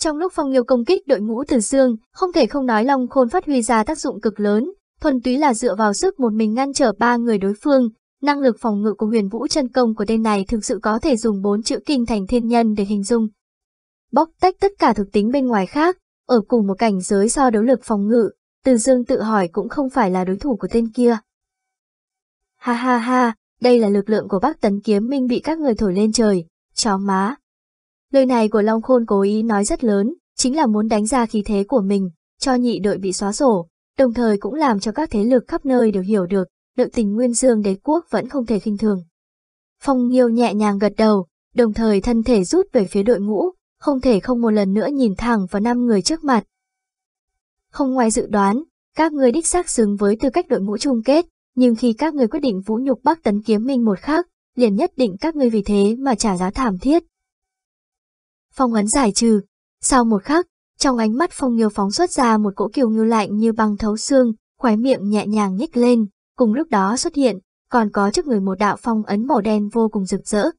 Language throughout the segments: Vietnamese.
Trong lúc Phong Nghiêu công kích đội ngũ Từ Dương, không thể không nói Long Khôn phát huy ra tác dụng cực lớn, thuần túy là dựa vào sức một mình ngăn trở ba người đối phương. Năng lực phòng ngự của huyền vũ chân công của tên này thực sự có thể dùng bốn chữ kinh thành thiên nhân để hình dung. Bóc tách tất cả thực tính bên ngoài khác, ở cùng một cảnh giới so đấu lực phòng ngự, Từ Dương tự hỏi cũng không phải là đối thủ của tên kia. Ha ha ha, đây là lực lượng của Bắc Tấn Kiếm Minh bị các người thổi lên trời, chó má. Lời này của Long Khôn cố ý nói rất lớn, chính là muốn đánh ra khí thế của mình, cho nhị đội bị xóa sổ, đồng thời cũng làm cho các thế lực khắp nơi đều hiểu được, nội tình Nguyên Dương đế quốc vẫn không thể khinh thường. Phong Nhiêu nhẹ nhàng gật đầu, đồng thời thân thể rút về phía đội ngũ, không thể không một lần nữa nhìn thẳng vào năm người trước mặt. Không ngoài dự đoán, các người đích xác xứng với tư cách đội ngũ chung kết, nhưng khi các người quyết định vũ nhục Bắc Tấn Kiếm Minh một khắc, liền nhất định các ngươi vì thế mà trả giá thảm thiết. Phong ấn giải trừ, sau một khắc, trong ánh mắt Phong Nghiêu phóng xuất ra một cỗ kiều ngưu lạnh như băng thấu xương, khóe miệng nhẹ nhàng nhích lên, cùng lúc đó xuất hiện, còn có trước người một đạo phong ấn màu đen vô cùng rực rỡ.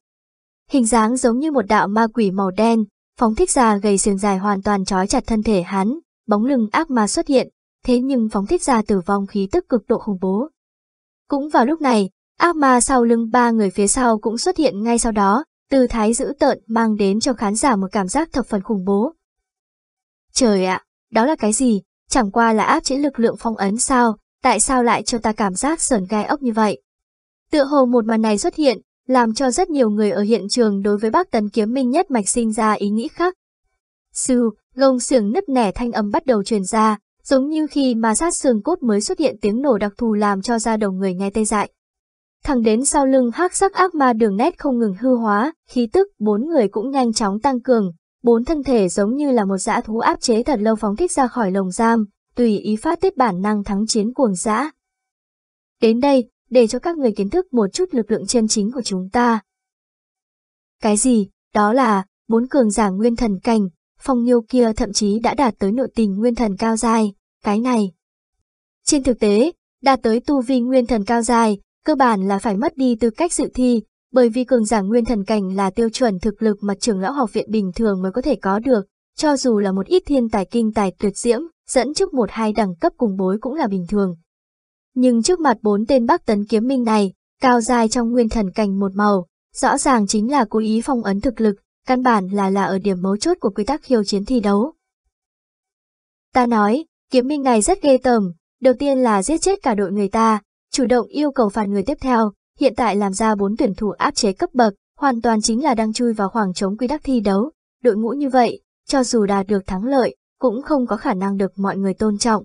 Hình dáng giống như một đạo ma quỷ màu đen, phóng thích ra gầy sườn dài hoàn toàn trói chặt thân thể hắn, bóng lưng ác ma xuất hiện, thế nhưng phóng thích ra tử vong khí tức cực độ khủng bố. Cũng vào lúc này, ác ma sau lưng ba người phía sau cũng xuất hiện ngay sau đó, tư thái dữ tợn mang đến cho khán giả một cảm giác thập phần khủng bố. Trời ạ, đó là cái gì? Chẳng qua là áp chế lực lượng phong ấn sao, tại sao lại cho ta cảm giác sởn gai ốc như vậy? Tựa hồ một màn này xuất hiện, làm cho rất nhiều người ở hiện trường đối với bác tấn kiếm minh nhất mạch sinh ra ý nghĩ khác. Sư, gông xưởng nứt nẻ thanh âm bắt đầu truyền ra, giống như khi mà sát xương cốt mới xuất hiện tiếng nổ đặc thù làm cho da đầu người nghe tê dại. Thẳng đến sau lưng hắc sắc ác ma đường nét không ngừng hư hóa, khí tức bốn người cũng nhanh chóng tăng cường, bốn thân thể giống như là một dã thú áp chế thật lâu phóng thích ra khỏi lồng giam, tùy ý phát tiết bản năng thắng chiến cuồng dã. Đến đây, để cho các người kiến thức một chút lực lượng chân chính của chúng ta. Cái gì? Đó là, bốn cường giả nguyên thần cảnh, phong nhiêu kia thậm chí đã đạt tới nội tình nguyên thần cao dài, cái này. Trên thực tế, đạt tới tu vi nguyên thần cao dài, cơ bản là phải mất đi tư cách dự thi, bởi vì cường giả nguyên thần cảnh là tiêu chuẩn thực lực mà trường lão học viện bình thường mới có thể có được, cho dù là một ít thiên tài kinh tài tuyệt diễm, dẫn trước một hai đẳng cấp cùng bối cũng là bình thường. Nhưng trước mặt bốn tên Bắc Tấn Kiếm Minh này, cao dài trong nguyên thần cảnh một màu, rõ ràng chính là cố ý phong ấn thực lực, căn bản là là ở điểm mấu chốt của quy tắc khiêu chiến thi đấu. Ta nói, kiếm minh này rất ghê tởm, đầu tiên là giết chết cả đội người ta, chủ động yêu cầu phạt người tiếp theo, hiện tại làm ra bốn tuyển thủ áp chế cấp bậc, hoàn toàn chính là đang chui vào khoảng trống quy tắc thi đấu. Đội ngũ như vậy, cho dù đạt được thắng lợi, cũng không có khả năng được mọi người tôn trọng.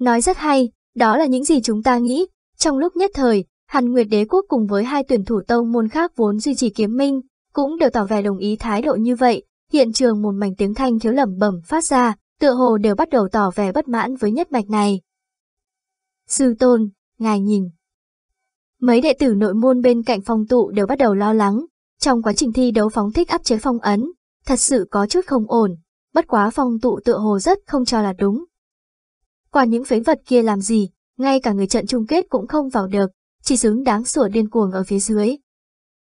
Nói rất hay, đó là những gì chúng ta nghĩ. Trong lúc nhất thời, Hàn Nguyệt Đế Quốc cùng với hai tuyển thủ tông môn khác vốn duy trì kiếm minh, cũng đều tỏ vẻ đồng ý thái độ như vậy. Hiện trường một mảnh tiếng thanh thiếu lẩm bẩm phát ra, tựa hồ đều bắt đầu tỏ vẻ bất mãn với nhất mạch này. Sư tôn, ngài nhìn. Mấy đệ tử nội môn bên cạnh phong tụ đều bắt đầu lo lắng, trong quá trình thi đấu phóng thích áp chế phong ấn, thật sự có chút không ổn, bất quá phong tụ tựa hồ rất không cho là đúng. Qua những phế vật kia làm gì, ngay cả người trận chung kết cũng không vào được, chỉ xứng đáng sủa điên cuồng ở phía dưới.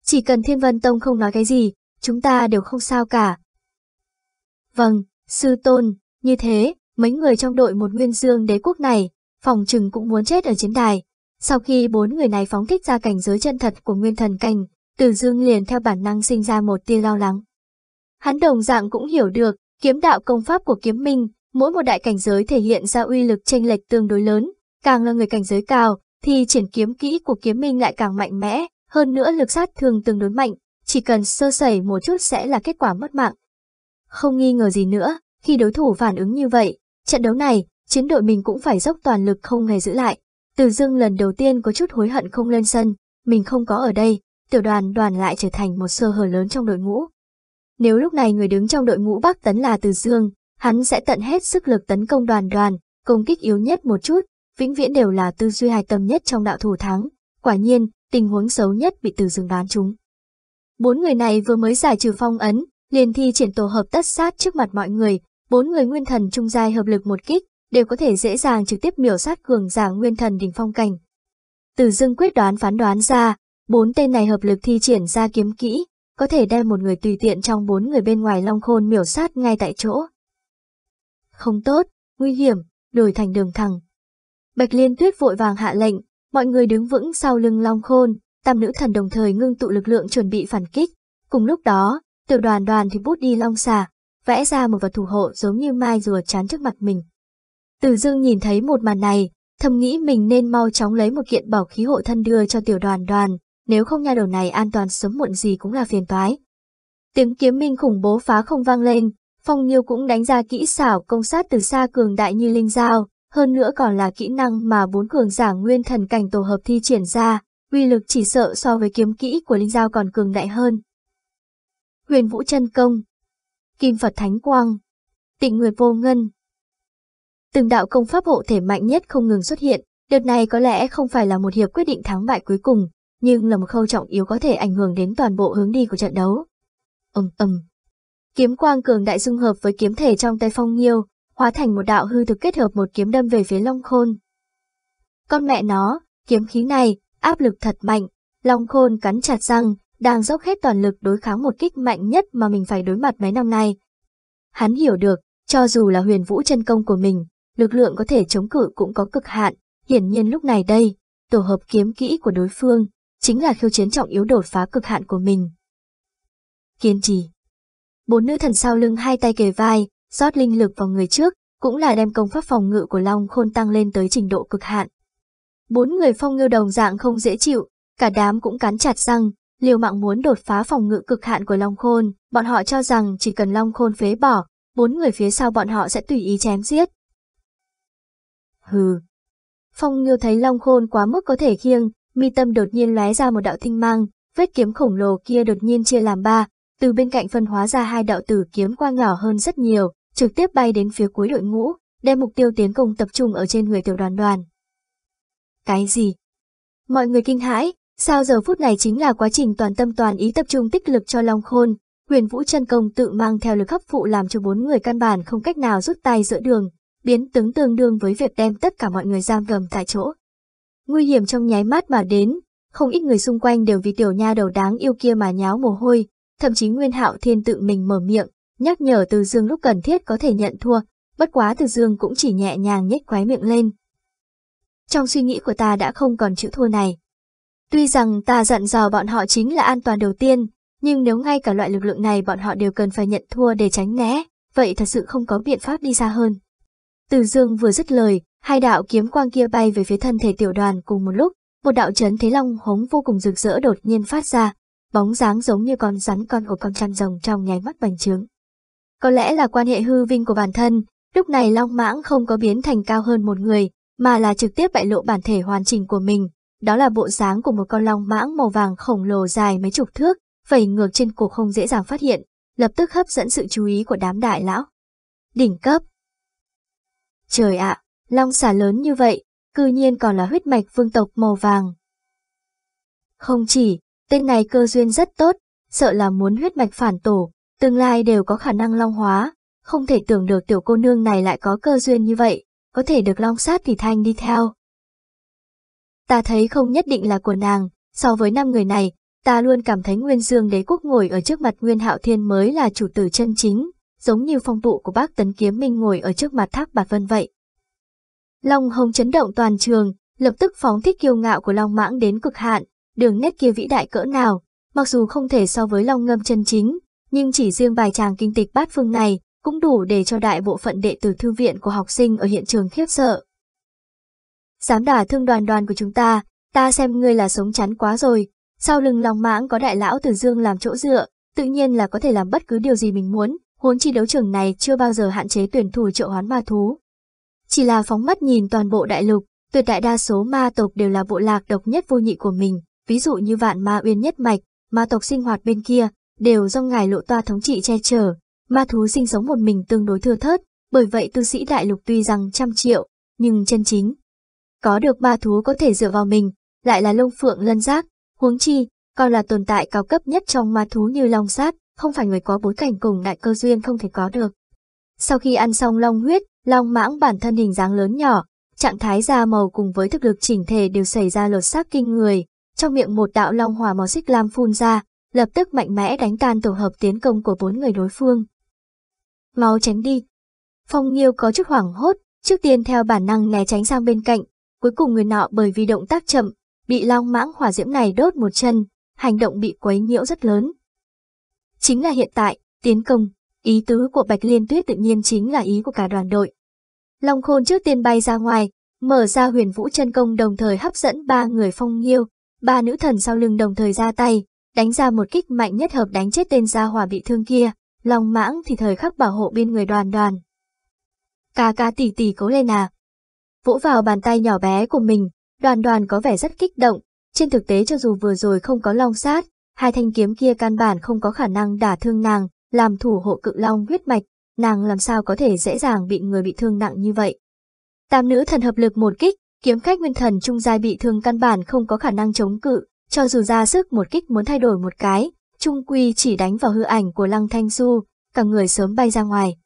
Chỉ cần Thiên Vân Tông không nói cái gì, chúng ta đều không sao cả. Vâng, sư tôn, như thế, mấy người trong đội một nguyên dương đế quốc này, phòng trừng cũng muốn chết ở chiến đài. Sau khi bốn người này phóng thích ra cảnh giới chân thật của nguyên thần cảnh, Từ Dương liền theo bản năng sinh ra một tia lo lắng. Hắn đồng dạng cũng hiểu được, kiếm đạo công pháp của kiếm minh, mỗi một đại cảnh giới thể hiện ra uy lực chênh lệch tương đối lớn, càng là người cảnh giới cao, thì triển kiếm kỹ của kiếm minh lại càng mạnh mẽ, hơn nữa lực sát thương tương đối mạnh, chỉ cần sơ sẩy một chút sẽ là kết quả mất mạng. Không nghi ngờ gì nữa, khi đối thủ phản ứng như vậy, trận đấu này, chiến đội mình cũng phải dốc toàn lực không hề giữ lại. Từ dưng lần đầu tiên có chút hối hận không lên sân, mình không có ở đây, tiểu đoàn đoàn lại trở thành một sơ hở lớn trong đội ngũ. Nếu lúc này người đứng trong đội ngũ Bắc Tấn là Từ Dương, hắn sẽ tận hết sức lực tấn công đoàn đoàn, công kích yếu nhất một chút, vĩnh viễn đều là tư duy hài tâm nhất trong đạo thủ thắng. Quả nhiên, tình huống xấu nhất bị Từ Dương đoán chúng. Bốn người này vừa mới giải trừ phong ấn, liền thi triển tổ hợp tất sát trước mặt mọi người, bốn người nguyên thần trung giai hợp lực một kích, đều có thể dễ dàng trực tiếp miểu sát cường giả nguyên thần đỉnh phong cảnh. Từ Dương quyết đoán phán đoán ra, bốn tên này hợp lực thi triển ra kiếm kỹ, có thể đem một người tùy tiện trong bốn người bên ngoài long khôn miểu sát ngay tại chỗ. Không tốt, nguy hiểm, đổi thành đường thẳng. Bạch Liên Tuyết vội vàng hạ lệnh, mọi người đứng vững sau lưng long khôn, tam nữ thần đồng thời ngưng tụ lực lượng chuẩn bị phản kích. Cùng lúc đó, tiểu đoàn đoàn thì bút đi long xà, vẽ ra một vật thủ hộ giống như mai rùa chán trước mặt mình. Từ dương nhìn thấy một màn này, thầm nghĩ mình nên mau chóng lấy một kiện bảo khí hộ thân đưa cho tiểu đoàn đoàn, nếu không nha đầu này an toàn sớm muộn gì cũng là phiền toái. Tiếng kiếm minh khủng bố phá không vang lên, Phong Nhiêu cũng đánh ra kỹ xảo công sát từ xa cường đại như linh dao, hơn nữa còn là kỹ năng mà bốn cường giả nguyên thần cảnh tổ hợp thi triển ra, uy lực chỉ sợ so với kiếm kỹ của linh dao còn cường đại hơn. Huyền Vũ chân công, Kim Phật Thánh Quang, Tịnh Nguyệt Vô Ngân. Từng đạo công pháp hộ thể mạnh nhất không ngừng xuất hiện, đợt này có lẽ không phải là một hiệp quyết định thắng bại cuối cùng, nhưng là một khâu trọng yếu có thể ảnh hưởng đến toàn bộ hướng đi của trận đấu. Ầm um, ầm. Kiếm quang cường đại dung hợp với kiếm thể trong tay Phong Nghiêu, hóa thành một đạo hư thực kết hợp một kiếm đâm về phía Long Khôn. Con mẹ nó, kiếm khí này, áp lực thật mạnh, Long Khôn cắn chặt răng, đang dốc hết toàn lực đối kháng một kích mạnh nhất mà mình phải đối mặt mấy năm nay. Hắn hiểu được, cho dù là huyền vũ chân công của mình, lực lượng có thể chống cự cũng có cực hạn, hiển nhiên lúc này đây, tổ hợp kiếm kỹ của đối phương, chính là khiêu chiến trọng yếu đột phá cực hạn của mình. Kiên trì Bốn nữ thần sau lưng hai tay kề vai, rót linh lực vào người trước, cũng là đem công pháp phòng ngự của Long Khôn tăng lên tới trình độ cực hạn. Bốn người phong ngư đồng dạng không dễ chịu, cả đám cũng cắn chặt răng, liều mạng muốn đột phá phòng ngự cực hạn của Long Khôn, bọn họ cho rằng chỉ cần Long Khôn phế bỏ, bốn người phía sau bọn họ sẽ tùy ý chém giết. Hừ. Phong Ngưu thấy Long Khôn quá mức có thể khiêng, mi tâm đột nhiên lóe ra một đạo tinh mang, vết kiếm khổng lồ kia đột nhiên chia làm ba, từ bên cạnh phân hóa ra hai đạo tử kiếm quang nhỏ hơn rất nhiều, trực tiếp bay đến phía cuối đội ngũ, đem mục tiêu tiến công tập trung ở trên người tiểu đoàn đoàn. Cái gì? Mọi người kinh hãi, sao giờ phút này chính là quá trình toàn tâm toàn ý tập trung tích lực cho Long Khôn, huyền vũ chân công tự mang theo lực hấp phụ làm cho bốn người căn bản không cách nào rút tay giữa đường, biến tướng tương đương với việc đem tất cả mọi người giam gầm tại chỗ. Nguy hiểm trong nháy mắt mà đến, không ít người xung quanh đều vì tiểu nha đầu đáng yêu kia mà nháo mồ hôi, thậm chí Nguyên Hạo Thiên tự mình mở miệng, nhắc nhở Từ Dương lúc cần thiết có thể nhận thua, bất quá Từ Dương cũng chỉ nhẹ nhàng nhếch khóe miệng lên. Trong suy nghĩ của ta đã không còn chữ thua này. Tuy rằng ta dặn dò bọn họ chính là an toàn đầu tiên, nhưng nếu ngay cả loại lực lượng này bọn họ đều cần phải nhận thua để tránh né, vậy thật sự không có biện pháp đi xa hơn. Từ Dương vừa dứt lời, hai đạo kiếm quang kia bay về phía thân thể tiểu đoàn cùng một lúc, một đạo chấn thế long hống vô cùng rực rỡ đột nhiên phát ra, bóng dáng giống như con rắn con của con chăn rồng trong nháy mắt bành trướng. Có lẽ là quan hệ hư vinh của bản thân, lúc này long mãng không có biến thành cao hơn một người, mà là trực tiếp bại lộ bản thể hoàn chỉnh của mình. Đó là bộ dáng của một con long mãng màu vàng khổng lồ dài mấy chục thước, vẩy ngược trên cổ không dễ dàng phát hiện, lập tức hấp dẫn sự chú ý của đám đại lão. Đỉnh cấp Trời ạ, long xà lớn như vậy, cư nhiên còn là huyết mạch vương tộc màu vàng. Không chỉ, tên này cơ duyên rất tốt, sợ là muốn huyết mạch phản tổ, tương lai đều có khả năng long hóa, không thể tưởng được tiểu cô nương này lại có cơ duyên như vậy, có thể được long sát thì thanh đi theo. Ta thấy không nhất định là của nàng, so với năm người này, ta luôn cảm thấy Nguyên Dương đế quốc ngồi ở trước mặt Nguyên Hạo Thiên mới là chủ tử chân chính, giống như phong tụ của bác Tấn Kiếm Minh ngồi ở trước mặt Thác Bạt Vân vậy. Long hồng chấn động toàn trường, lập tức phóng thích kiêu ngạo của Long Mãng đến cực hạn, đường nét kia vĩ đại cỡ nào, mặc dù không thể so với Long Ngâm chân chính, nhưng chỉ riêng bài tràng kinh tịch bát phương này cũng đủ để cho đại bộ phận đệ tử thư viện của học sinh ở hiện trường khiếp sợ. Dám đả thương đoàn đoàn của chúng ta, ta xem ngươi là sống chắn quá rồi, sau lưng Long Mãng có đại lão Từ Dương làm chỗ dựa, tự nhiên là có thể làm bất cứ điều gì mình muốn, huống chi đấu trường này chưa bao giờ hạn chế tuyển thủ triệu hoán ma thú. Chỉ là phóng mắt nhìn toàn bộ đại lục, tuyệt đại đa số ma tộc đều là bộ lạc độc nhất vô nhị của mình, ví dụ như vạn ma uyên nhất mạch, ma tộc sinh hoạt bên kia, đều do ngài lộ toa thống trị che chở, ma thú sinh sống một mình tương đối thưa thớt, bởi vậy tu sĩ đại lục tuy rằng trăm triệu, nhưng chân chính. Có được ma thú có thể dựa vào mình, lại là lông phượng lân giác, huống chi, còn là tồn tại cao cấp nhất trong ma thú như long sát, không phải người có bối cảnh cùng đại cơ duyên không thể có được. Sau khi ăn xong long huyết, long mãng bản thân hình dáng lớn nhỏ, trạng thái da màu cùng với thực lực chỉnh thể đều xảy ra lột xác kinh người, trong miệng một đạo long hỏa màu xích lam phun ra, lập tức mạnh mẽ đánh tan tổ hợp tiến công của bốn người đối phương. Mau tránh đi. Phong Nghiêu có chút hoảng hốt, trước tiên theo bản năng né tránh sang bên cạnh, cuối cùng người nọ bởi vì động tác chậm, bị long mãng hỏa diễm này đốt một chân, hành động bị quấy nhiễu rất lớn. Chính là hiện tại, tiến công, ý tứ của Bạch Liên Tuyết tự nhiên chính là ý của cả đoàn đội. Long khôn trước tiên bay ra ngoài, mở ra huyền vũ chân công đồng thời hấp dẫn ba người phong nghiêu, ba nữ thần sau lưng đồng thời ra tay, đánh ra một kích mạnh nhất hợp đánh chết tên gia hỏa bị thương kia, Long mãng thì thời khắc bảo hộ bên người đoàn đoàn. Ca ca tỷ tỷ cố lên à. Vỗ vào bàn tay nhỏ bé của mình, đoàn đoàn có vẻ rất kích động, trên thực tế cho dù vừa rồi không có long sát, hai thanh kiếm kia căn bản không có khả năng đả thương nàng, làm thủ hộ cự long huyết mạch, nàng làm sao có thể dễ dàng bị người bị thương nặng như vậy. Tam nữ thần hợp lực một kích, kiếm khách nguyên thần trung giai bị thương căn bản không có khả năng chống cự, cho dù ra sức một kích muốn thay đổi một cái, trung quy chỉ đánh vào hư ảnh của Lăng Thanh Du, cả người sớm bay ra ngoài.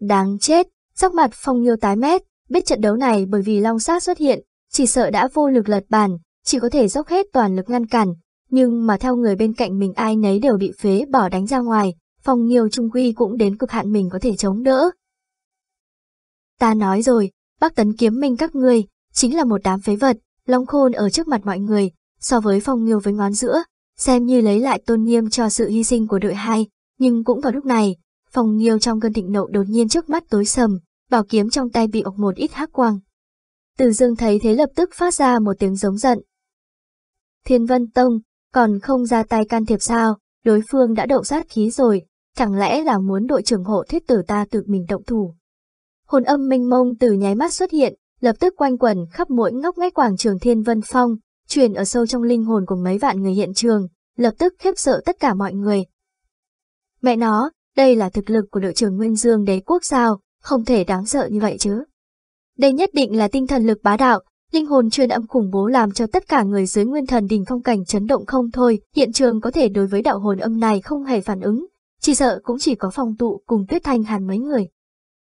Đáng chết, sắc mặt phong nghiêu tái mét, biết trận đấu này bởi vì long sát xuất hiện, chỉ sợ đã vô lực lật bàn, chỉ có thể dốc hết toàn lực ngăn cản, nhưng mà theo người bên cạnh mình ai nấy đều bị phế bỏ đánh ra ngoài, phong nhiều trung quy cũng đến cực hạn mình có thể chống đỡ. Ta nói rồi, bác tấn kiếm minh các ngươi, chính là một đám phế vật, long khôn ở trước mặt mọi người, so với phong nhiều với ngón giữa, xem như lấy lại tôn nghiêm cho sự hy sinh của đội hai, nhưng cũng vào lúc này, phong nhiều trong cơn thịnh nộ đột nhiên trước mắt tối sầm, bảo kiếm trong tay bị ọc một ít hắc quang. Từ dương thấy thế lập tức phát ra một tiếng giống giận. Thiên Vân Tông, còn không ra tay can thiệp sao, đối phương đã đậu sát khí rồi, chẳng lẽ là muốn đội trưởng hộ thiết tử ta tự mình động thủ. Hồn âm minh mông từ nháy mắt xuất hiện, lập tức quanh quẩn khắp mỗi ngóc ngách quảng trường Thiên Vân Phong, truyền ở sâu trong linh hồn của mấy vạn người hiện trường, lập tức khiếp sợ tất cả mọi người. Mẹ nó, đây là thực lực của đội trưởng Nguyên Dương đế quốc sao, không thể đáng sợ như vậy chứ. Đây nhất định là tinh thần lực bá đạo, linh hồn truyền âm khủng bố làm cho tất cả người dưới nguyên thần đình phong cảnh chấn động không thôi, hiện trường có thể đối với đạo hồn âm này không hề phản ứng, chỉ sợ cũng chỉ có phong tụ cùng tuyết thanh hàn mấy người.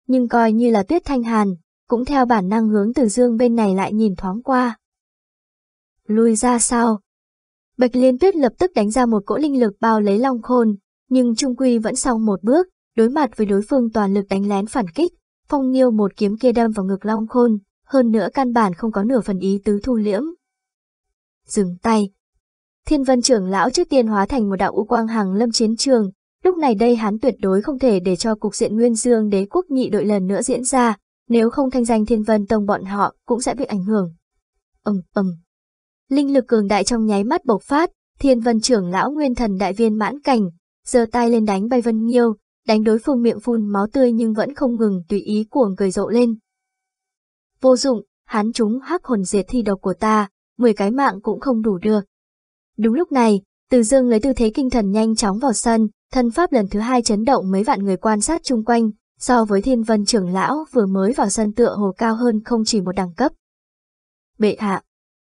Nhưng coi như là tuyết thanh hàn, cũng theo bản năng hướng từ dương bên này lại nhìn thoáng qua. Lui ra sao? Bạch Liên Tuyết lập tức đánh ra một cỗ linh lực bao lấy Long Khôn, nhưng Trung Quy vẫn sau một bước, đối mặt với đối phương toàn lực đánh lén phản kích, Phong Nghiêu một kiếm kia đâm vào ngực Long Khôn, hơn nữa căn bản không có nửa phần ý tứ thu liễm. Dừng tay. Thiên Vân trưởng lão trước tiên hóa thành một đạo u quang hàng lâm chiến trường, lúc này đây hắn tuyệt đối không thể để cho cục diện Nguyên Dương đế quốc nhị đội lần nữa diễn ra, nếu không thanh danh Thiên Vân Tông bọn họ cũng sẽ bị ảnh hưởng. Ầm ầm. Linh lực cường đại trong nháy mắt bộc phát, Thiên Vân trưởng lão nguyên thần đại viên mãn cảnh, giơ tay lên đánh bay Vân Nghiêu, đánh đối phương miệng phun máu tươi nhưng vẫn không ngừng tùy ý cuồng cười rộ lên. Vô dụng, hắn chúng hắc hồn diệt thi độc của ta, 10 cái mạng cũng không đủ được. Đúng lúc này, Từ Dương lấy tư thế kinh thần nhanh chóng vào sân, thân pháp lần thứ hai chấn động mấy vạn người quan sát chung quanh, so với thiên vân trưởng lão vừa mới vào sân tựa hồ cao hơn không chỉ một đẳng cấp. Bệ hạ,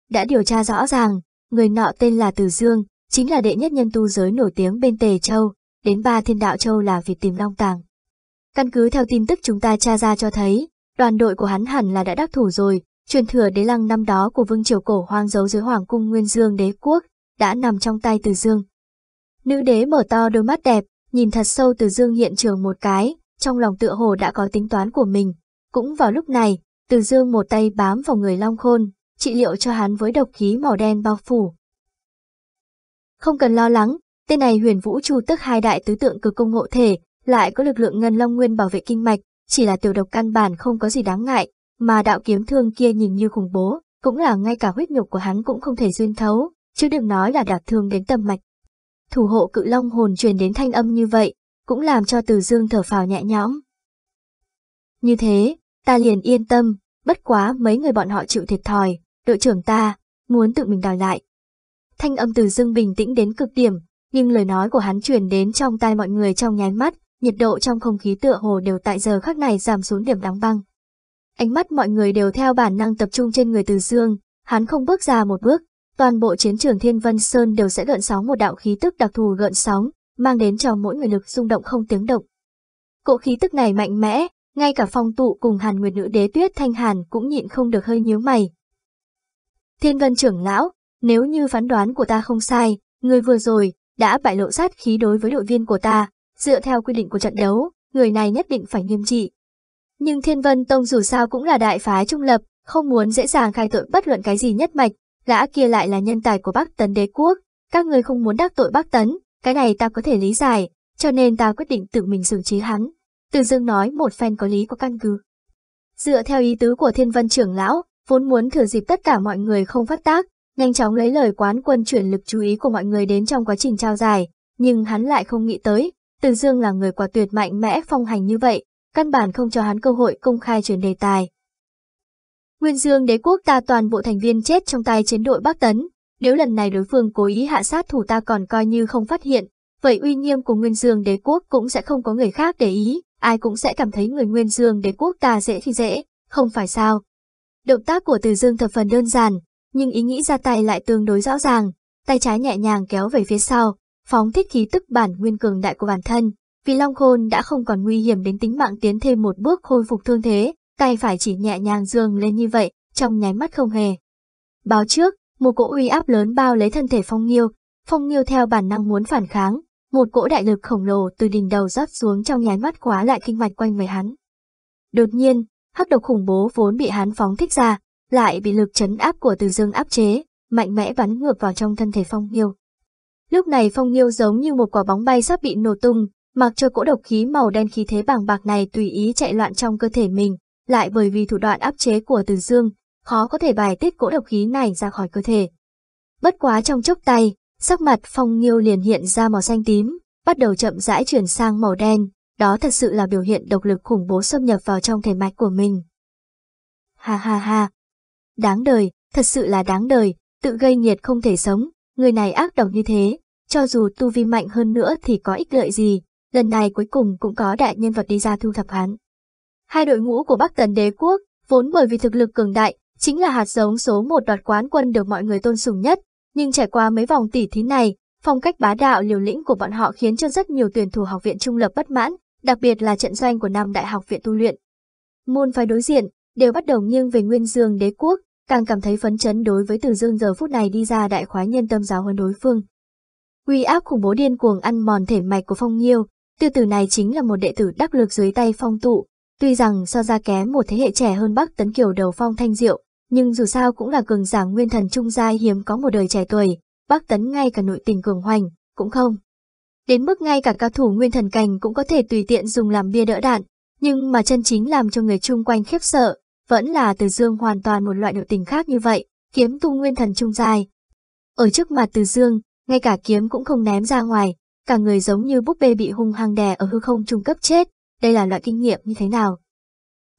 đã điều tra rõ ràng, người nọ tên là Từ Dương, chính là đệ nhất nhân tu giới nổi tiếng bên Tề Châu, đến ba thiên đạo châu là vì tìm long tàng. Căn cứ theo tin tức chúng ta tra ra cho thấy, đoàn đội của hắn hẳn là đã đắc thủ rồi, truyền thừa đế lăng năm đó của vương triều cổ hoang giấu dưới hoàng cung nguyên dương đế quốc, đã nằm trong tay từ dương. Nữ đế mở to đôi mắt đẹp, nhìn thật sâu từ dương hiện trường một cái, trong lòng tựa hồ đã có tính toán của mình. Cũng vào lúc này, từ dương một tay bám vào người long khôn, trị liệu cho hắn với độc khí màu đen bao phủ. Không cần lo lắng, tên này huyền vũ chu tức hai đại tứ tượng cực công ngộ thể, lại có lực lượng ngân long nguyên bảo vệ kinh mạch, chỉ là tiểu độc căn bản không có gì đáng ngại, mà đạo kiếm thương kia nhìn như khủng bố, cũng là ngay cả huyết nhục của hắn cũng không thể xuyên thấu, chứ đừng nói là đả thương đến tâm mạch. Thủ hộ cự long hồn truyền đến thanh âm như vậy, cũng làm cho Từ Dương thở phào nhẹ nhõm. Như thế, ta liền yên tâm, bất quá mấy người bọn họ chịu thiệt thòi, đội trưởng ta, muốn tự mình đòi lại. Thanh âm Từ Dương bình tĩnh đến cực điểm, nhưng lời nói của hắn truyền đến trong tai mọi người trong nháy mắt, nhiệt độ trong không khí tựa hồ đều tại giờ khắc này giảm xuống điểm đóng băng. Ánh mắt mọi người đều theo bản năng tập trung trên người Từ Dương, hắn không bước ra một bước, toàn bộ chiến trường Thiên Vân Sơn đều sẽ gợn sóng một đạo khí tức đặc thù gợn sóng, mang đến cho mỗi người lực rung động không tiếng động. Cỗ khí tức này mạnh mẽ, ngay cả phong tụ cùng Hàn Nguyệt Nữ Đế Tuyết Thanh Hàn cũng nhịn không được hơi nhíu mày. Thiên Vân trưởng lão, nếu như phán đoán của ta không sai, người vừa rồi, đã bại lộ sát khí đối với đội viên của ta, dựa theo quy định của trận đấu, người này nhất định phải nghiêm trị. Nhưng Thiên Vân Tông dù sao cũng là đại phái trung lập, không muốn dễ dàng khai tội bất luận cái gì nhất mạch, gã kia lại là nhân tài của Bắc Tấn đế quốc, các người không muốn đắc tội Bắc Tấn, cái này ta có thể lý giải, cho nên ta quyết định tự mình xử trí hắn. Từ dương nói một phen có lý có căn cứ. Dựa theo ý tứ của thiên vân trưởng lão, vốn muốn thừa dịp tất cả mọi người không phát tác, nhanh chóng lấy lời quán quân chuyển lực chú ý của mọi người đến trong quá trình trao giải, nhưng hắn lại không nghĩ tới, từ Dương là người quả tuyệt mạnh mẽ phong hành như vậy, căn bản không cho hắn cơ hội công khai chuyển đề tài. Nguyên Dương đế quốc ta toàn bộ thành viên chết trong tay chiến đội Bắc Tấn, nếu lần này đối phương cố ý hạ sát thủ ta còn coi như không phát hiện, vậy uy nghiêm của Nguyên Dương đế quốc cũng sẽ không có người khác để ý, ai cũng sẽ cảm thấy người Nguyên Dương đế quốc ta dễ thì dễ, không phải sao. Động tác của Từ Dương thập phần đơn giản, nhưng ý nghĩ ra tay lại tương đối rõ ràng, tay trái nhẹ nhàng kéo về phía sau, phóng thích khí tức bản nguyên cường đại của bản thân. Vì Long Khôn đã không còn nguy hiểm đến tính mạng tiến thêm một bước khôi phục thương thế, tay phải chỉ nhẹ nhàng dương lên như vậy, trong nháy mắt không hề. Báo trước, một cỗ uy áp lớn bao lấy thân thể Phong Nghiêu, Phong Nghiêu theo bản năng muốn phản kháng, một cỗ đại lực khổng lồ từ đỉnh đầu rót xuống trong nháy mắt khóa lại kinh mạch quanh người hắn. Đột nhiên, hắc độc khủng bố vốn bị hắn phóng thích ra, lại bị lực chấn áp của Từ Dương áp chế, mạnh mẽ bắn ngược vào trong thân thể Phong Nghiêu. Lúc này Phong Nghiêu giống như một quả bóng bay sắp bị nổ tung, mặc cho cỗ độc khí màu đen khí thế bàng bạc này tùy ý chạy loạn trong cơ thể mình, lại bởi vì thủ đoạn áp chế của Từ Dương, khó có thể bài tiết cỗ độc khí này ra khỏi cơ thể. Bất quá trong chốc tay, sắc mặt Phong Nghiêu liền hiện ra màu xanh tím, bắt đầu chậm rãi chuyển sang màu đen, đó thật sự là biểu hiện độc lực khủng bố xâm nhập vào trong thể mạch của mình. Ha ha ha, Đáng đời, thật sự là đáng đời, tự gây nghiệt không thể sống, người này ác độc như thế, cho dù tu vi mạnh hơn nữa thì có ích lợi gì, lần này cuối cùng cũng có đại nhân vật đi ra thu thập hắn. Hai đội ngũ của Bắc Tần Đế Quốc, vốn bởi vì thực lực cường đại, chính là hạt giống số một đoạt quán quân được mọi người tôn sùng nhất, nhưng trải qua mấy vòng tỉ thí này, phong cách bá đạo liều lĩnh của bọn họ khiến cho rất nhiều tuyển thủ học viện trung lập bất mãn, đặc biệt là trận doanh của năm đại học viện tu luyện. Môn phái đối diện đều bắt đầu nghiêng về Nguyên Dương Đế Quốc, càng cảm thấy phấn chấn đối với Từ Dương giờ phút này đi ra đại khoái nhân tâm giáo hơn đối phương. Uy áp khủng bố điên cuồng ăn mòn thể mạch của Phong Nhiêu, tiêu tử này chính là một đệ tử đắc lực dưới tay Phong Tụ, tuy rằng so ra kém một thế hệ trẻ hơn Bắc Tấn Kiều đầu Phong Thanh Diệu, nhưng dù sao cũng là cường giả nguyên thần trung giai hiếm có một đời trẻ tuổi, Bắc Tấn ngay cả nội tình cường hoành, cũng không. Đến mức ngay cả cao thủ nguyên thần cảnh cũng có thể tùy tiện dùng làm bia đỡ đạn, nhưng mà chân chính làm cho người chung quanh khiếp sợ, vẫn là Từ Dương hoàn toàn một loại nội tình khác như vậy, kiếm tu nguyên thần trung dài. Ở trước mặt Từ Dương, ngay cả kiếm cũng không ném ra ngoài, cả người giống như búp bê bị hung hăng đè ở hư không trung cấp chết, đây là loại kinh nghiệm như thế nào?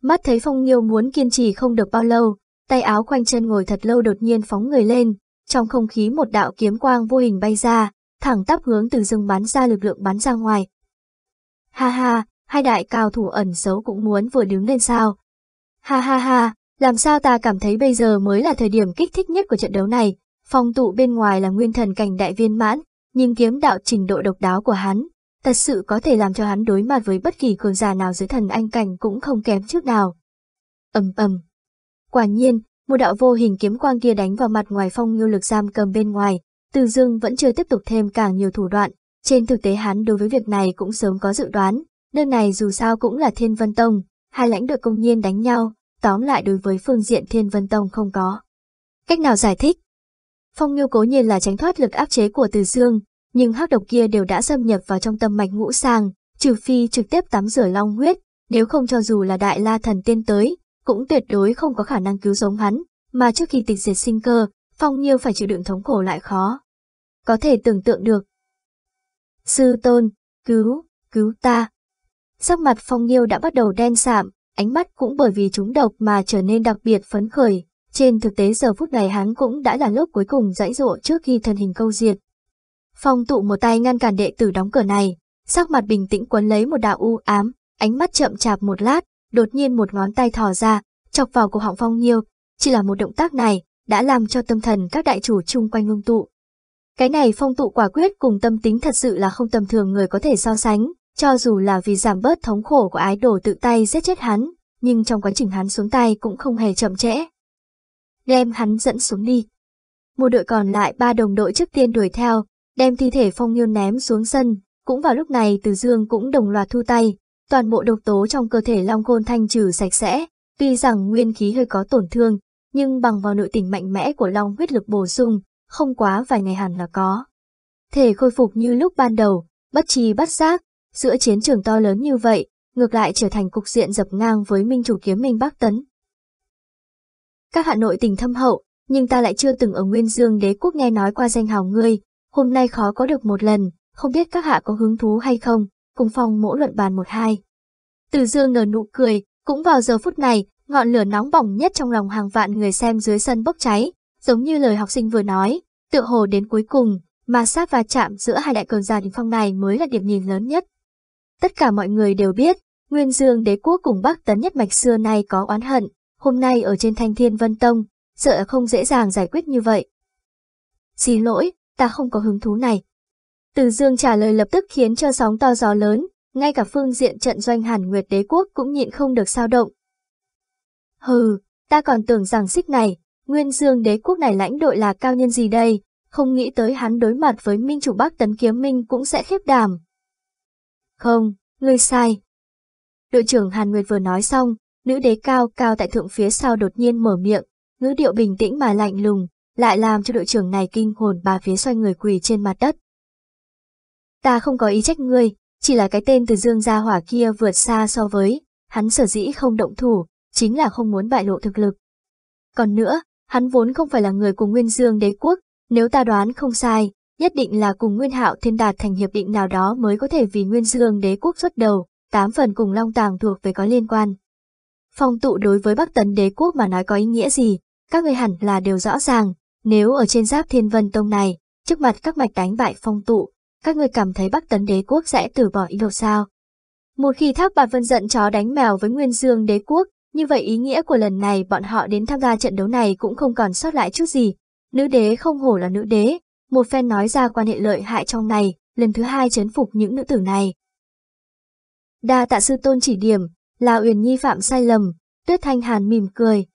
Mắt thấy Phong Nghiêu muốn kiên trì không được bao lâu, tay áo quanh chân ngồi thật lâu đột nhiên phóng người lên, trong không khí một đạo kiếm quang vô hình bay ra, thẳng tắp hướng từ dương bắn ra lực lượng bắn ra ngoài. Ha ha, hai đại cao thủ ẩn xấu cũng muốn vừa đứng lên sao, Ha ha ha, làm sao ta cảm thấy bây giờ mới là thời điểm kích thích nhất của trận đấu này, phong tụ bên ngoài là nguyên thần cảnh đại viên mãn, nhưng kiếm đạo trình độ độc đáo của hắn, thật sự có thể làm cho hắn đối mặt với bất kỳ cường giả nào dưới thần anh cảnh cũng không kém trước nào. ầm ầm. Quả nhiên, một đạo vô hình kiếm quang kia đánh vào mặt ngoài phong ngưu lực giam cầm bên ngoài, từ dương vẫn chưa tiếp tục thêm càng nhiều thủ đoạn, trên thực tế hắn đối với việc này cũng sớm có dự đoán, nơi này dù sao cũng là thiên vân tông, hai lãnh đội công nhiên đánh nhau, tóm lại đối với phương diện Thiên Vân Tông không có. Cách nào giải thích? Phong Nghiêu cố nhiên là tránh thoát lực áp chế của Từ Dương, nhưng hắc độc kia đều đã xâm nhập vào trong tâm mạch ngũ sàng trừ phi trực tiếp tắm rửa long huyết, nếu không cho dù là đại la thần tiên tới, cũng tuyệt đối không có khả năng cứu sống hắn, mà trước khi tịch diệt sinh cơ, Phong nhiêu phải chịu đựng thống khổ lại khó. Có thể tưởng tượng được. Sư tôn, cứu, cứu ta. Sắc mặt Phong Nghiêu đã bắt đầu đen sạm, ánh mắt cũng bởi vì chúng độc mà trở nên đặc biệt phấn khởi. Trên thực tế giờ phút này hắn cũng đã là lúc cuối cùng dãy dụa trước khi thân hình câu diệt. Phong tụ một tay ngăn cản đệ tử đóng cửa này, sắc mặt bình tĩnh quấn lấy một đạo u ám, ánh mắt chậm chạp một lát, đột nhiên một ngón tay thò ra, chọc vào cổ họng Phong Nhiêu, chỉ là một động tác này, đã làm cho tâm thần các đại chủ chung quanh ngưng tụ. Cái này phong tụ quả quyết cùng tâm tính thật sự là không tầm thường người có thể so sánh, cho dù là vì giảm bớt thống khổ của ái đồ tự tay giết chết hắn, nhưng trong quá trình hắn xuống tay cũng không hề chậm trễ. Đem hắn dẫn xuống đi. Một đội còn lại ba đồng đội trước tiên đuổi theo, đem thi thể Phong Nghiêu ném xuống sân. Cũng vào lúc này Từ Dương cũng đồng loạt thu tay, toàn bộ độc tố trong cơ thể Long Côn thanh trừ sạch sẽ, tuy rằng nguyên khí hơi có tổn thương, nhưng bằng vào nội tình mạnh mẽ của Long huyết lực bổ sung, không quá vài ngày hẳn là có. Thể khôi phục như lúc ban đầu, bất trì bất giác, giữa chiến trường to lớn như vậy, ngược lại trở thành cục diện dập ngang với minh chủ kiếm minh Bắc Tấn. Các hạ nội tình thâm hậu, nhưng ta lại chưa từng ở Nguyên Dương đế quốc nghe nói qua danh hào ngươi, hôm nay khó có được một lần, không biết các hạ có hứng thú hay không, cùng phong mỗ luận bàn một hai. Từ dương nở nụ cười, cũng vào giờ phút này, ngọn lửa nóng bỏng nhất trong lòng hàng vạn người xem dưới sân bốc cháy, giống như lời học sinh vừa nói, tựa hồ đến cuối cùng, mà sát và chạm giữa hai đại cường giả đỉnh phong này mới là điểm nhìn lớn nhất. Tất cả mọi người đều biết, Nguyên Dương đế quốc cùng Bắc Tấn nhất mạch xưa nay có oán hận, hôm nay ở trên Thanh Thiên Vân Tông, sợ không dễ dàng giải quyết như vậy. Xin lỗi, ta không có hứng thú này. Từ Dương trả lời lập tức khiến cho sóng to gió lớn, ngay cả phương diện trận doanh Hàn Nguyệt đế quốc cũng nhịn không được sao động. Hừ, ta còn tưởng rằng xích này, Nguyên Dương đế quốc này lãnh đội là cao nhân gì đây, không nghĩ tới hắn đối mặt với Minh chủ Bắc Tấn Kiếm Minh cũng sẽ khiếp đảm. Không, ngươi sai. Đội trưởng Hàn Nguyệt vừa nói xong, nữ đế cao cao tại thượng phía sau đột nhiên mở miệng, ngữ điệu bình tĩnh mà lạnh lùng, lại làm cho đội trưởng này kinh hồn bà phía xoay người quỳ trên mặt đất. Ta không có ý trách ngươi, chỉ là cái tên từ dương gia hỏa kia vượt xa so với, hắn sở dĩ không động thủ, chính là không muốn bại lộ thực lực. Còn nữa, hắn vốn không phải là người của Nguyên Dương đế quốc, nếu ta đoán không sai, nhất định là cùng Nguyên Hạo Thiên đạt thành hiệp định nào đó mới có thể vì Nguyên Dương đế quốc xuất đầu, tám phần cùng Long Tàng thuộc về có liên quan. Phong tụ đối với Bắc Tấn đế quốc mà nói có ý nghĩa gì, các người hẳn là đều rõ ràng, nếu ở trên giáp thiên vân tông này, trước mặt các mạch đánh bại phong tụ, các người cảm thấy Bắc Tấn đế quốc sẽ từ bỏ ý đồ sao? Một khi thác bạt vân giận chó đánh mèo với Nguyên Dương đế quốc, như vậy ý nghĩa của lần này bọn họ đến tham gia trận đấu này cũng không còn sót lại chút gì. Nữ đế không hổ là nữ đế, một phen nói ra quan hệ lợi hại trong này, lần thứ hai chấn phục những nữ tử này. Đa tạ sư tôn chỉ điểm, là Uyển Nhi phạm sai lầm, Tuyết Thanh Hàn mỉm cười.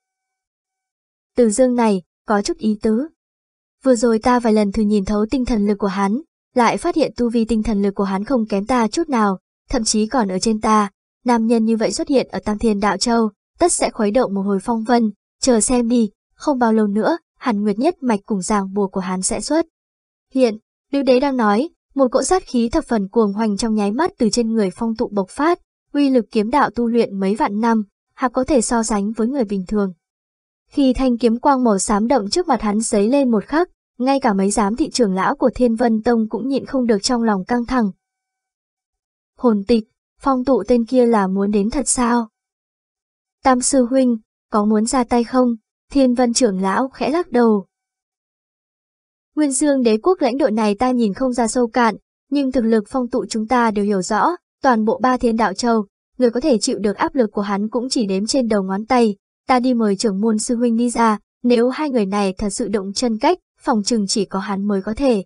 Từ dương này, có chút ý tứ. Vừa rồi ta vài lần thử nhìn thấu tinh thần lực của hắn, lại phát hiện tu vi tinh thần lực của hắn không kém ta chút nào, thậm chí còn ở trên ta. Nam nhân như vậy xuất hiện ở Tam Thiên Đạo Châu, tất sẽ khuấy động một hồi phong vân, chờ xem đi, không bao lâu nữa, hàn nguyệt nhất mạch cùng ràng bùa của hắn sẽ xuất. Hiện, nữ đế đang nói, một cỗ sát khí thập phần cuồng hoành trong nháy mắt từ trên người phong tụ bộc phát, uy lực kiếm đạo tu luyện mấy vạn năm, hạc có thể so sánh với người bình thường. Khi thanh kiếm quang màu xám đậm trước mặt hắn giấy lên một khắc, ngay cả mấy giám thị trưởng lão của Thiên Vân Tông cũng nhịn không được trong lòng căng thẳng. Hồn tịch, phong tụ tên kia là muốn đến thật sao? Tam sư huynh, có muốn ra tay không? Thiên Vân trưởng lão khẽ lắc đầu. Nguyên Dương đế quốc lãnh đội này ta nhìn không ra sâu cạn, nhưng thực lực phong tụ chúng ta đều hiểu rõ, toàn bộ ba thiên đạo châu, người có thể chịu được áp lực của hắn cũng chỉ đếm trên đầu ngón tay, ta đi mời trưởng môn sư huynh đi ra, nếu hai người này thật sự động chân cách, phòng chừng chỉ có hắn mới có thể.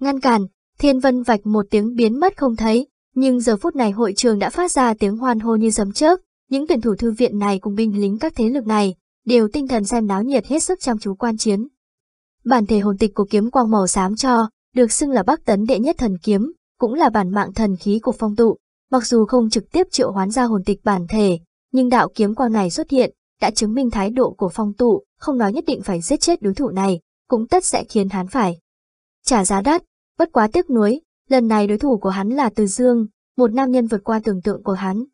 Ngăn cản, thiên vân vạch một tiếng biến mất không thấy, nhưng giờ phút này hội trường đã phát ra tiếng hoan hô như sấm chớp, những tuyển thủ thư viện này cùng binh lính các thế lực này, đều tinh thần xem náo nhiệt hết sức chăm chú quan chiến. Bản thể hồn tịch của kiếm quang màu xám cho, được xưng là Bắc Tấn đệ nhất thần kiếm, cũng là bản mạng thần khí của phong tụ, mặc dù không trực tiếp triệu hoán ra hồn tịch bản thể, nhưng đạo kiếm quang này xuất hiện, đã chứng minh thái độ của phong tụ, không nói nhất định phải giết chết đối thủ này, cũng tất sẽ khiến hắn phải trả giá đắt, bất quá tiếc nuối, lần này đối thủ của hắn là Từ Dương, một nam nhân vượt qua tưởng tượng của hắn.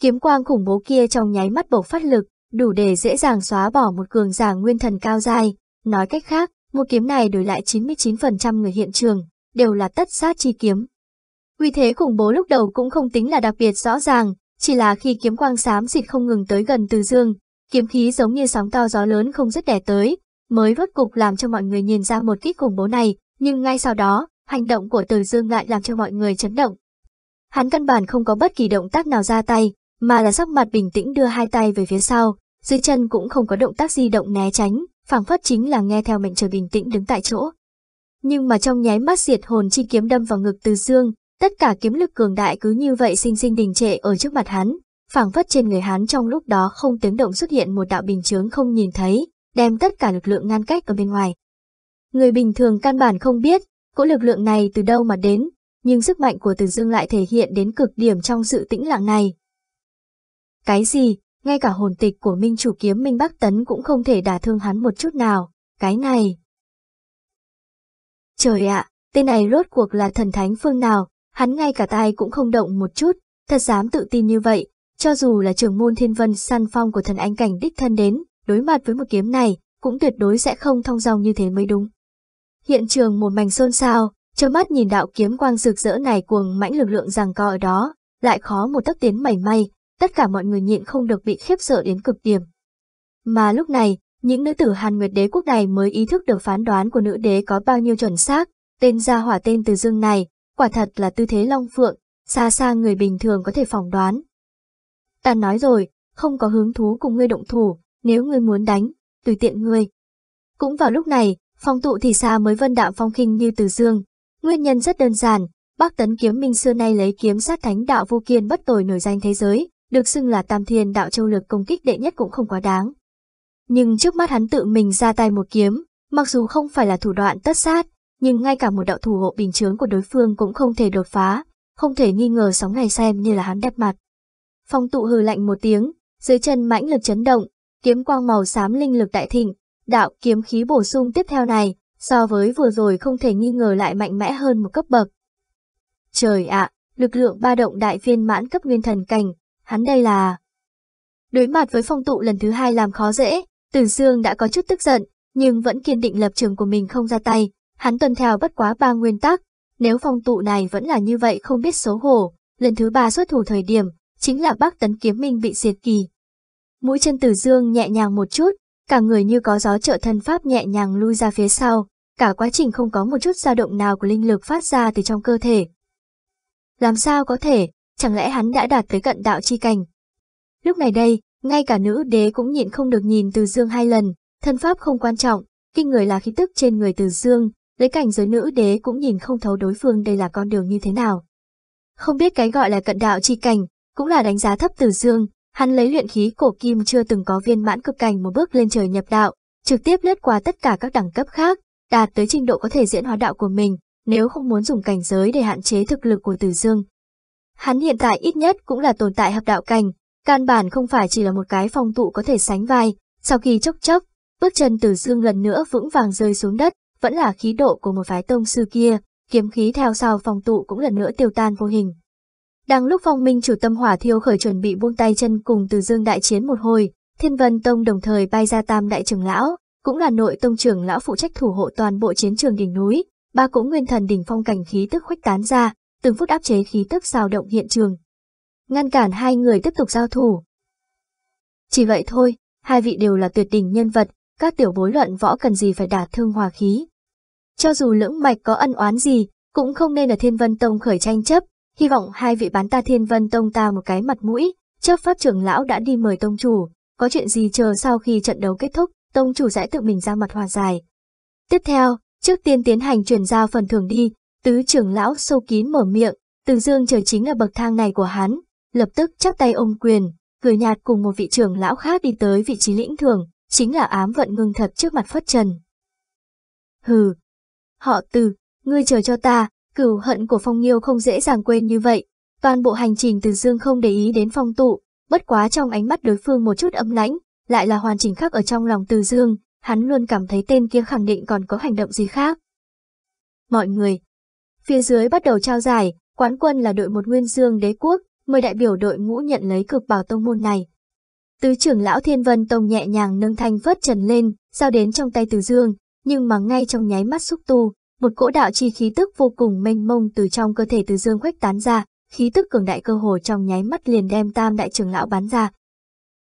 Kiếm quang khủng bố kia trong nháy mắt bộc phát lực, đủ để dễ dàng xóa bỏ một cường giả nguyên thần cao dài, nói cách khác, một kiếm này đổi lại 99% người hiện trường, đều là tất sát chi kiếm. Uy thế khủng bố lúc đầu cũng không tính là đặc biệt rõ ràng, chỉ là khi kiếm quang xám xịt không ngừng tới gần Từ Dương, kiếm khí giống như sóng to gió lớn không dứt đẻ tới, mới vớt cục làm cho mọi người nhìn ra một kích khủng bố này, nhưng ngay sau đó, hành động của Từ Dương lại làm cho mọi người chấn động. Hắn căn bản không có bất kỳ động tác nào ra tay, mà là sắc mặt bình tĩnh đưa hai tay về phía sau, dưới chân cũng không có động tác di động né tránh, phảng phất chính là nghe theo mệnh trời bình tĩnh đứng tại chỗ. Nhưng mà trong nháy mắt diệt hồn chi kiếm đâm vào ngực Từ Dương, tất cả kiếm lực cường đại cứ như vậy sinh sinh đình trệ ở trước mặt hắn, phảng phất trên người hắn trong lúc đó không tiếng động xuất hiện một đạo bình chướng không nhìn thấy, đem tất cả lực lượng ngăn cách ở bên ngoài. Người bình thường căn bản không biết, cỗ lực lượng này từ đâu mà đến, nhưng sức mạnh của Từ Dương lại thể hiện đến cực điểm trong sự tĩnh lặng này. Cái gì, ngay cả hồn tịch của Minh chủ kiếm Minh Bắc Tấn cũng không thể đả thương hắn một chút nào, cái này. Trời ạ, tên này rốt cuộc là thần thánh phương nào, hắn ngay cả tay cũng không động một chút, thật dám tự tin như vậy, cho dù là trưởng môn thiên vân săn phong của thần anh cảnh đích thân đến, đối mặt với một kiếm này, cũng tuyệt đối sẽ không thông dong như thế mới đúng. Hiện trường một mảnh xôn xao, cho mắt nhìn đạo kiếm quang rực rỡ này cuồng mãnh lực lượng rằng co ở đó, lại khó một tấc tiến mảy may, tất cả mọi người nhịn không được bị khiếp sợ đến cực điểm. Mà lúc này, những nữ tử Hàn Nguyệt đế quốc này mới ý thức được phán đoán của nữ đế có bao nhiêu chuẩn xác, tên gia hỏa tên từ dương này, quả thật là tư thế long phượng, xa xa người bình thường có thể phỏng đoán. Ta nói rồi, không có hứng thú cùng ngươi động thủ, nếu ngươi muốn đánh, tùy tiện ngươi. Cũng vào lúc này, phong tụ thì xa mới vân đạo phong khinh như từ dương. Nguyên nhân rất đơn giản, Bắc Tấn Kiếm Minh xưa nay lấy kiếm sát thánh đạo vô kiên bất tồi nổi danh thế giới, được xưng là tam thiên đạo châu lực công kích đệ nhất cũng không quá đáng. Nhưng trước mắt hắn tự mình ra tay một kiếm, mặc dù không phải là thủ đoạn tất sát, nhưng ngay cả một đạo thủ hộ bình chướng của đối phương cũng không thể đột phá, không thể nghi ngờ sóng này xem như là hắn đẹp mặt. Phong tụ hừ lạnh một tiếng, dưới chân mãnh lực chấn động, kiếm quang màu xám linh lực đại thịnh, đạo kiếm khí bổ sung tiếp theo này, so với vừa rồi không thể nghi ngờ lại mạnh mẽ hơn một cấp bậc. Trời ạ, lực lượng ba động đại viên mãn cấp nguyên thần cảnh, hắn đây là... Đối mặt với phong tụ lần thứ hai làm khó dễ, Tử Dương đã có chút tức giận, nhưng vẫn kiên định lập trường của mình không ra tay, hắn tuân theo bất quá ba nguyên tắc, nếu phong tụ này vẫn là như vậy không biết xấu hổ, lần thứ ba xuất thủ thời điểm, chính là bác tấn kiếm minh bị diệt kỳ. Mũi chân Tử Dương nhẹ nhàng một chút, cả người như có gió trợ thân pháp nhẹ nhàng lui ra phía sau, cả quá trình không có một chút dao động nào của linh lực phát ra từ trong cơ thể. Làm sao có thể, chẳng lẽ hắn đã đạt tới cận đạo chi cảnh? Lúc này đây, ngay cả nữ đế cũng nhịn không được nhìn Từ Dương hai lần, thân pháp không quan trọng, kinh người là khí tức trên người Từ Dương, lấy cảnh giới nữ đế cũng nhìn không thấu đối phương đây là con đường như thế nào. Không biết cái gọi là cận đạo chi cảnh, cũng là đánh giá thấp Từ Dương, hắn lấy luyện khí cổ kim chưa từng có viên mãn cực cảnh một bước lên trời nhập đạo, trực tiếp lướt qua tất cả các đẳng cấp khác, đạt tới trình độ có thể diễn hóa đạo của mình, nếu không muốn dùng cảnh giới để hạn chế thực lực của Từ Dương. Hắn hiện tại ít nhất cũng là tồn tại hợp đạo cảnh, căn bản không phải chỉ là một cái phong tụ có thể sánh vai, sau khi chốc chốc, bước chân Từ Dương lần nữa vững vàng rơi xuống đất, vẫn là khí độ của một phái tông sư kia, kiếm khí theo sau phong tụ cũng lần nữa tiêu tan vô hình. Đang lúc phong minh chủ tâm hỏa thiêu khởi chuẩn bị buông tay chân cùng từ dương đại chiến một hồi, thiên vân tông đồng thời bay ra tam đại trưởng lão, cũng là nội tông trưởng lão phụ trách thủ hộ toàn bộ chiến trường đỉnh núi, ba cũng nguyên thần đỉnh phong cảnh khí tức khuếch tán ra, từng phút áp chế khí tức xào động hiện trường. Ngăn cản hai người tiếp tục giao thủ. Chỉ vậy thôi, hai vị đều là tuyệt đỉnh nhân vật, các tiểu bối luận võ cần gì phải đả thương hòa khí. Cho dù lưỡng mạch có ân oán gì, cũng không nên ở Thiên Vân Tông khởi tranh chấp, hy vọng hai vị bán ta Thiên Vân Tông ta một cái mặt mũi, chấp pháp trưởng lão đã đi mời tông chủ, có chuyện gì chờ sau khi trận đấu kết thúc, tông chủ sẽ tự mình ra mặt hòa giải. Tiếp theo, trước tiên tiến hành chuyển giao phần thưởng đi, tứ trưởng lão sâu kín mở miệng, từ dương trời chính là bậc thang này của hắn, lập tức chắp tay ôm quyền, cười nhạt cùng một vị trưởng lão khác đi tới vị trí lĩnh thưởng, chính là ám vận ngưng thật trước mặt phất trần. Hừ, Họ từ, ngươi chờ cho ta, cửu hận của phong nghiêu không dễ dàng quên như vậy. Toàn bộ hành trình từ dương không để ý đến phong tụ, bất quá trong ánh mắt đối phương một chút âm lãnh, lại là hoàn chỉnh khác ở trong lòng từ dương, hắn luôn cảm thấy tên kia khẳng định còn có hành động gì khác. Mọi người, phía dưới bắt đầu trao giải, quán quân là đội một nguyên dương đế quốc, mời đại biểu đội ngũ nhận lấy cực bảo tông môn này. Tứ trưởng lão Thiên Vân Tông nhẹ nhàng nâng thanh vớt trần lên, giao đến trong tay Từ Dương, nhưng mà ngay trong nháy mắt xúc tu, một cỗ đạo chi khí tức vô cùng mênh mông từ trong cơ thể từ dương khuếch tán ra, khí tức cường đại cơ hồ trong nháy mắt liền đem tam đại trưởng lão bắn ra.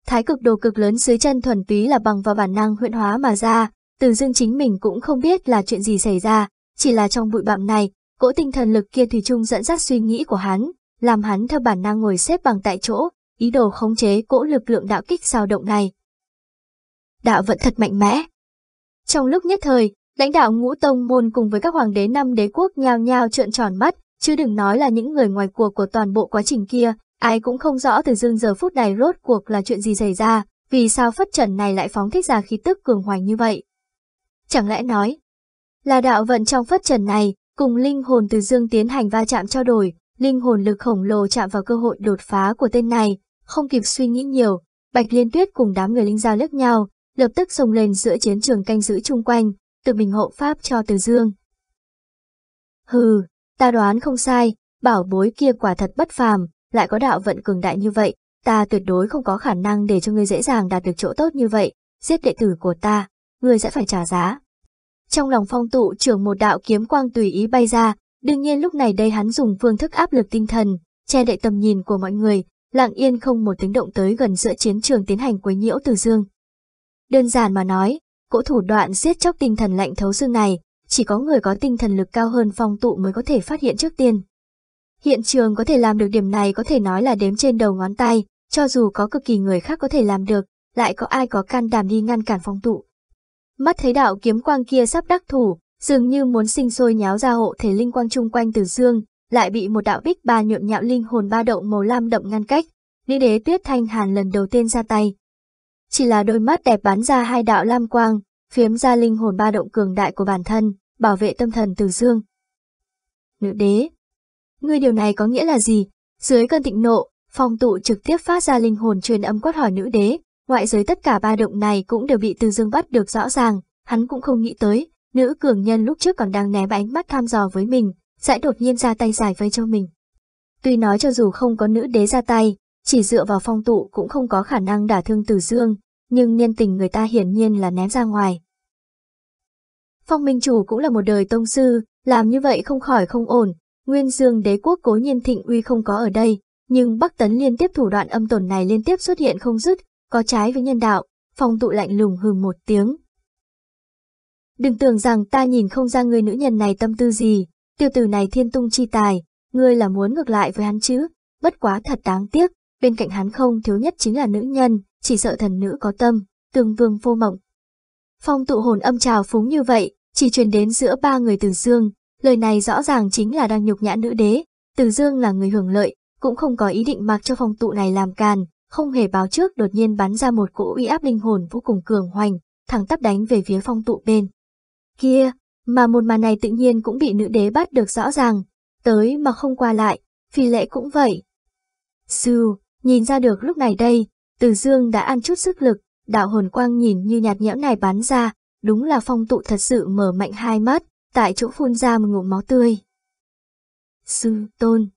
Thái cực đồ cực lớn dưới chân thuần túy là bằng vào bản năng huyện hóa mà ra, từ dương chính mình cũng không biết là chuyện gì xảy ra, chỉ là trong bụi bặm này, cỗ tinh thần lực kia thủy chung dẫn dắt suy nghĩ của hắn, làm hắn theo bản năng ngồi xếp bằng tại chỗ, ý đồ khống chế cỗ lực lượng đạo kích dao động này. Đạo vận thật mạnh mẽ, trong lúc nhất thời, lãnh đạo ngũ tông môn cùng với các hoàng đế năm đế quốc nhao nhao trợn tròn mắt, chứ đừng nói là những người ngoài cuộc của toàn bộ quá trình kia, ai cũng không rõ từ dương giờ phút này rốt cuộc là chuyện gì xảy ra, vì sao phất trần này lại phóng thích ra khí tức cường hoành như vậy. Chẳng lẽ nói, là đạo vận trong phất trần này, cùng linh hồn từ dương tiến hành va chạm trao đổi, linh hồn lực khổng lồ chạm vào cơ hội đột phá của tên này, không kịp suy nghĩ nhiều, Bạch Liên Tuyết cùng đám người linh giao lướt nhau, lập tức xông lên giữa chiến trường canh giữ chung quanh, tự mình hộ pháp cho Từ Dương. Hừ, ta đoán không sai, bảo bối kia quả thật bất phàm, lại có đạo vận cường đại như vậy, ta tuyệt đối không có khả năng để cho ngươi dễ dàng đạt được chỗ tốt như vậy, giết đệ tử của ta, ngươi sẽ phải trả giá. Trong lòng phong tụ trưởng một đạo kiếm quang tùy ý bay ra, đương nhiên lúc này đây hắn dùng phương thức áp lực tinh thần, che đậy tầm nhìn của mọi người, lặng yên không một tiếng động tới gần giữa chiến trường tiến hành quấy nhiễu từ dương. Đơn giản mà nói, cỗ thủ đoạn giết chóc tinh thần lạnh thấu xương này, chỉ có người có tinh thần lực cao hơn phong tụ mới có thể phát hiện trước tiên. Hiện trường có thể làm được điểm này có thể nói là đếm trên đầu ngón tay, cho dù có cực kỳ người khác có thể làm được, lại có ai có can đảm đi ngăn cản phong tụ. Mắt thấy đạo kiếm quang kia sắp đắc thủ, dường như muốn sinh sôi nháo ra hộ thể linh quang chung quanh từ dương, lại bị một đạo bích ba nhuộn nhạo linh hồn ba động màu lam đậm ngăn cách. Nữ đế tuyết thanh hàn lần đầu tiên ra tay. Chỉ là đôi mắt đẹp bắn ra hai đạo lam quang, phiếm ra linh hồn ba động cường đại của bản thân, bảo vệ tâm thần từ dương. Nữ đế, ngươi điều này có nghĩa là gì? Dưới cơn thịnh nộ, phong tụ trực tiếp phát ra linh hồn truyền âm quát hỏi nữ đế, ngoại giới tất cả ba động này cũng đều bị từ dương bắt được rõ ràng, hắn cũng không nghĩ tới, nữ cường nhân lúc trước còn đang ném ánh mắt thăm dò với mình, sẽ đột nhiên ra tay giải vây cho mình. Tuy nói cho dù không có nữ đế ra tay, chỉ dựa vào phong tụ cũng không có khả năng đả thương Từ dương, nhưng nhân tình người ta hiển nhiên là ném ra ngoài. Phong Minh Chủ cũng là một đời tông sư, làm như vậy không khỏi không ổn, Nguyên Dương đế quốc cố nhiên thịnh uy không có ở đây, nhưng Bắc Tấn liên tiếp thủ đoạn âm tổn này liên tiếp xuất hiện không dứt, có trái với nhân đạo, phong tụ lạnh lùng hừ một tiếng. Đừng tưởng rằng ta nhìn không ra người nữ nhân này tâm tư gì, tiêu tử này thiên tung chi tài, ngươi là muốn ngược lại với hắn chứ, bất quá thật đáng tiếc, bên cạnh hắn không thiếu nhất chính là nữ nhân, chỉ sợ thần nữ có tâm, tương vương vô mộng. Phong tụ hồn âm trào phúng như vậy, chỉ truyền đến giữa ba người từ dương, lời này rõ ràng chính là đang nhục nhã nữ đế, từ dương là người hưởng lợi, cũng không có ý định mặc cho phong tụ này làm càn, không hề báo trước đột nhiên bắn ra một cỗ uy áp linh hồn vô cùng cường hoành, thẳng tắp đánh về phía phong tụ bên. Kia, mà một màn này tự nhiên cũng bị nữ đế bắt được rõ ràng, tới mà không qua lại, phi lệ cũng vậy. Sư, nhìn ra được lúc này đây, từ dương đã ăn chút sức lực, đạo hồn quang nhìn như nhạt nhẽo này bắn ra, đúng là phong tụ thật sự mở mạnh hai mắt, tại chỗ phun ra một ngụm máu tươi. Sư, tôn.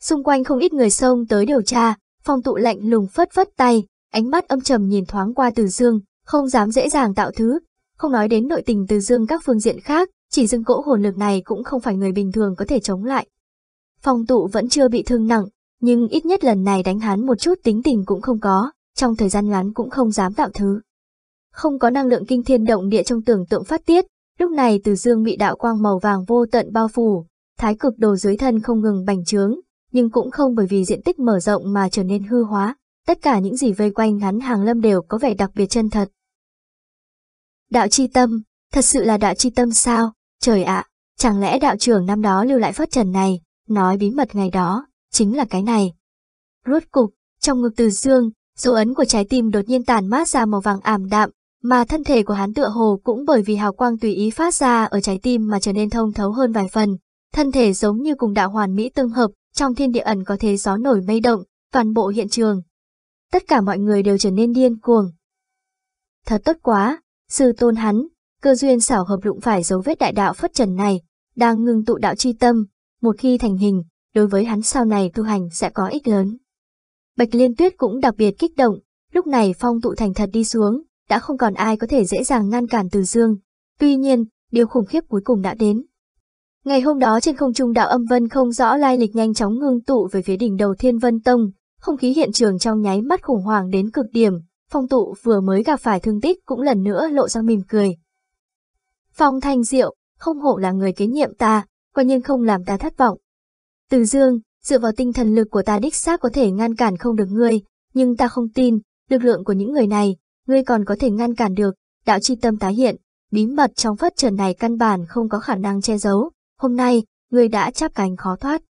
Xung quanh không ít người xông tới điều tra, phong tụ lạnh lùng phất phất tay, ánh mắt âm trầm nhìn thoáng qua từ dương, không dám dễ dàng tạo thứ, không nói đến nội tình từ dương các phương diện khác, chỉ dưng cỗ hồn lực này cũng không phải người bình thường có thể chống lại. Phong tụ vẫn chưa bị thương nặng, nhưng ít nhất lần này đánh hắn một chút tính tình cũng không có, trong thời gian ngắn cũng không dám tạo thứ. Không có năng lượng kinh thiên động địa trong tưởng tượng phát tiết, lúc này từ dương bị đạo quang màu vàng vô tận bao phủ, thái cực đồ dưới thân không ngừng bành trướng, nhưng cũng không bởi vì diện tích mở rộng mà trở nên hư hóa, tất cả những gì vây quanh hắn hàng lâm đều có vẻ đặc biệt chân thật. Đạo chi tâm, thật sự là đạo chi tâm sao? Trời ạ, chẳng lẽ đạo trưởng năm đó lưu lại phất trần này, nói bí mật ngày đó, chính là cái này. Rốt cục, trong ngực từ dương, dấu ấn của trái tim đột nhiên tàn mát ra màu vàng ảm đạm, mà thân thể của hắn tựa hồ cũng bởi vì hào quang tùy ý phát ra ở trái tim mà trở nên thông thấu hơn vài phần. Thân thể giống như cùng đạo hoàn mỹ tương hợp, trong thiên địa ẩn có thế gió nổi mây động, toàn bộ hiện trường. Tất cả mọi người đều trở nên điên cuồng. Thật tốt quá, sư tôn hắn, cơ duyên xảo hợp đụng phải dấu vết đại đạo phất trần này, đang ngưng tụ đạo chi tâm, một khi thành hình, đối với hắn sau này tu hành sẽ có ích lớn. Bạch Liên Tuyết cũng đặc biệt kích động, lúc này phong tụ thành thật đi xuống, đã không còn ai có thể dễ dàng ngăn cản Từ Dương. Tuy nhiên, điều khủng khiếp cuối cùng đã đến. Ngày hôm đó trên không trung đạo âm vân không rõ lai lịch nhanh chóng ngưng tụ về phía đỉnh đầu Thiên Vân Tông, không khí hiện trường trong nháy mắt khủng hoảng đến cực điểm, phong tụ vừa mới gặp phải thương tích cũng lần nữa lộ ra mỉm cười. Phong Thanh Diệu, không hộ là người kế nhiệm ta, quả nhiên không làm ta thất vọng. Từ Dương, dựa vào tinh thần lực của ta đích xác có thể ngăn cản không được ngươi, nhưng ta không tin, lực lượng của những người này, ngươi còn có thể ngăn cản được, đạo chi tâm tái hiện, bí mật trong phất trần này căn bản không có khả năng che giấu, hôm nay, người đã chắp cánh khó thoát.